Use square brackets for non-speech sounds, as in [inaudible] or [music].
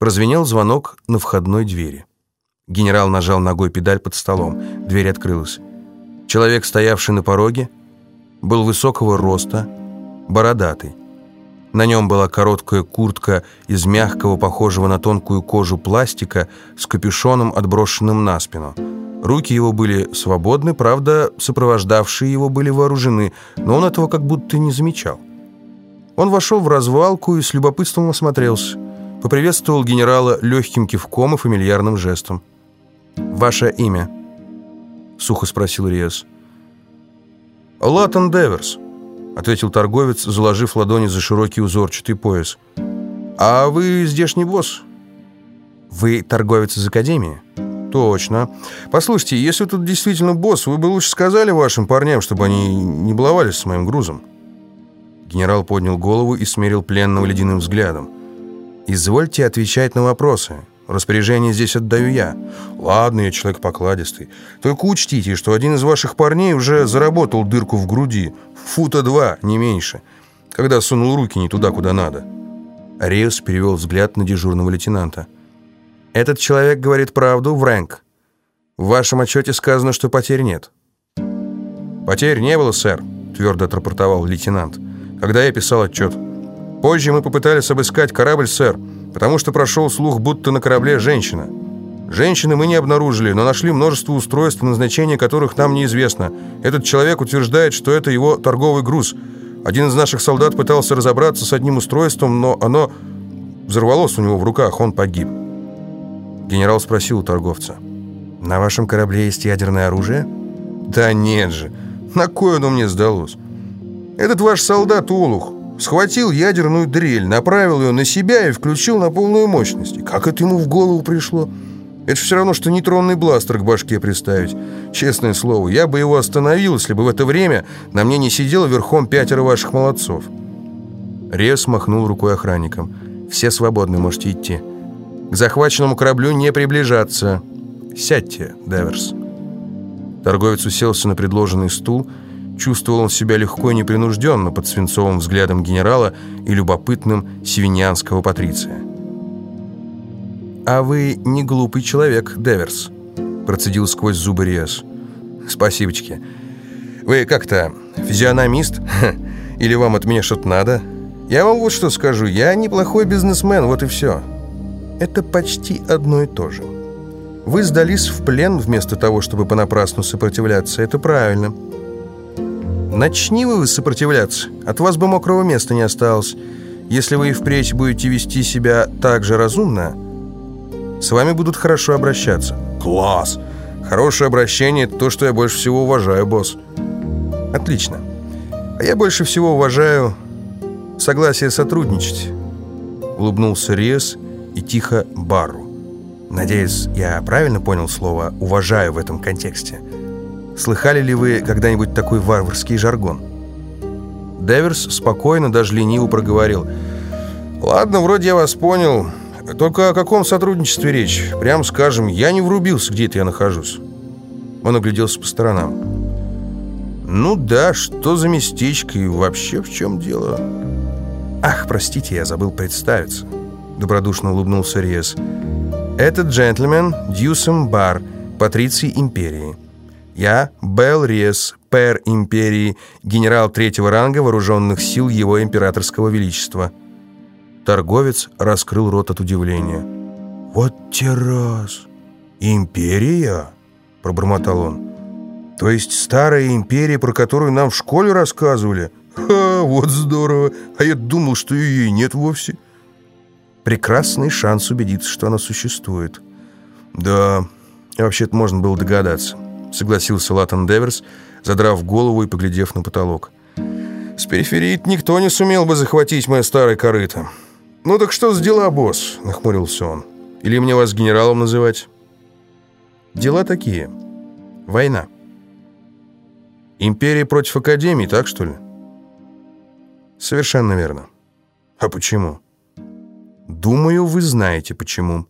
Прозвенел звонок на входной двери. Генерал нажал ногой педаль под столом. Дверь открылась. Человек, стоявший на пороге, был высокого роста, бородатый. На нем была короткая куртка из мягкого, похожего на тонкую кожу пластика, с капюшоном, отброшенным на спину. Руки его были свободны, правда, сопровождавшие его были вооружены, но он этого как будто не замечал. Он вошел в развалку и с любопытством осмотрелся. Поприветствовал генерала легким кивком и фамильярным жестом. «Ваше имя?» — сухо спросил Риас. «Латтон Деверс», — ответил торговец, заложив ладони за широкий узорчатый пояс. «А вы здешний босс?» «Вы торговец из Академии?» «Точно. Послушайте, если тут действительно босс, вы бы лучше сказали вашим парням, чтобы они не баловались с моим грузом». Генерал поднял голову и смерил пленного ледяным взглядом. «Извольте отвечать на вопросы. Распоряжение здесь отдаю я. Ладно, я человек покладистый. Только учтите, что один из ваших парней уже заработал дырку в груди. Фута два, не меньше. Когда сунул руки не туда, куда надо. Риус перевел взгляд на дежурного лейтенанта. «Этот человек говорит правду, Врэнк. В вашем отчете сказано, что потерь нет». «Потерь не было, сэр», — твердо отрапортовал лейтенант, когда я писал отчет. «Позже мы попытались обыскать корабль, сэр, потому что прошел слух, будто на корабле женщина. Женщины мы не обнаружили, но нашли множество устройств, назначение которых нам неизвестно. Этот человек утверждает, что это его торговый груз. Один из наших солдат пытался разобраться с одним устройством, но оно взорвалось у него в руках, он погиб. Генерал спросил у торговца. «На вашем корабле есть ядерное оружие?» «Да нет же! На кое оно мне сдалось? Этот ваш солдат Олух Схватил ядерную дрель, направил ее на себя и включил на полную мощность. И как это ему в голову пришло? Это все равно, что нейтронный бластер к башке приставить. Честное слово, я бы его остановил, если бы в это время на мне не сидело верхом пятеро ваших молодцов. Рез махнул рукой охранникам. «Все свободны, можете идти. К захваченному кораблю не приближаться. Сядьте, Деверс». Торговец уселся на предложенный стул Чувствовал он себя легко и непринужденно под свинцовым взглядом генерала и любопытным севиньянского патриция. «А вы не глупый человек, Деверс», — процедил сквозь зубы Риас. «Спасибочки. Вы как-то физиономист? [laughs] Или вам от меня что-то надо? Я вам вот что скажу. Я неплохой бизнесмен, вот и все». «Это почти одно и то же. Вы сдались в плен вместо того, чтобы понапрасну сопротивляться. Это правильно». Начни вы сопротивляться, от вас бы мокрого места не осталось. Если вы и впредь будете вести себя так же разумно, с вами будут хорошо обращаться. Класс! Хорошее обращение – это то, что я больше всего уважаю, босс. Отлично. А я больше всего уважаю согласие сотрудничать. Улыбнулся Рез и тихо Барру. Надеюсь, я правильно понял слово «уважаю» в этом контексте. Слыхали ли вы когда-нибудь такой варварский жаргон?» Деверс спокойно, даже лениво проговорил. «Ладно, вроде я вас понял. Только о каком сотрудничестве речь? Прям скажем, я не врубился, где это я нахожусь». Он огляделся по сторонам. «Ну да, что за местечко и вообще в чем дело?» «Ах, простите, я забыл представиться», — добродушно улыбнулся Риес. «Этот джентльмен Дьюсом Бар, патриций империи». Я Белл Риес, пэр империи, генерал третьего ранга вооруженных сил его императорского величества». Торговец раскрыл рот от удивления. «Вот те раз! Империя?» – пробормотал он. «То есть старая империя, про которую нам в школе рассказывали? Ха, вот здорово! А я думал, что ее и нет вовсе». Прекрасный шанс убедиться, что она существует. Да, вообще-то можно было догадаться согласился Латтон Деверс, задрав голову и поглядев на потолок. «С периферии никто не сумел бы захватить мое старое корыто». «Ну так что с дела, босс?» – нахмурился он. «Или мне вас генералом называть?» «Дела такие. Война». «Империя против Академии, так что ли?» «Совершенно верно. А почему?» «Думаю, вы знаете, почему».